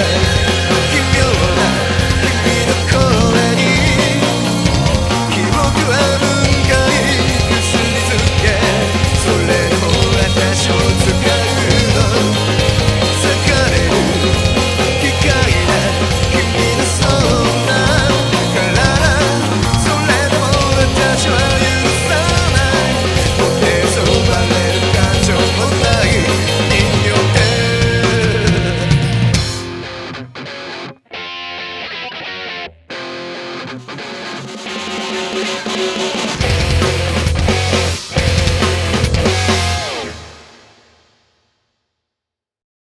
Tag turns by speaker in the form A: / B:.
A: Yeah.